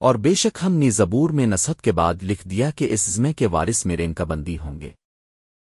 اور بے شک ہم نے زبور میں نصحت کے بعد لکھ دیا کہ اس زمے کے وارث میرے ان کا بندی ہوں گے۔